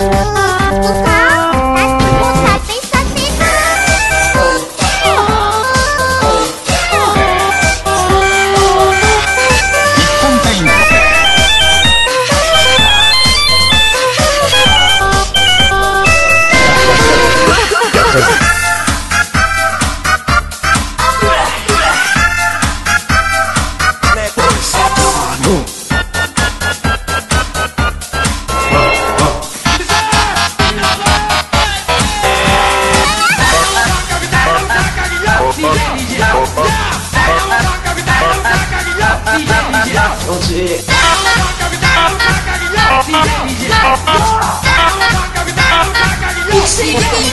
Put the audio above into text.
Música DJ, DJ.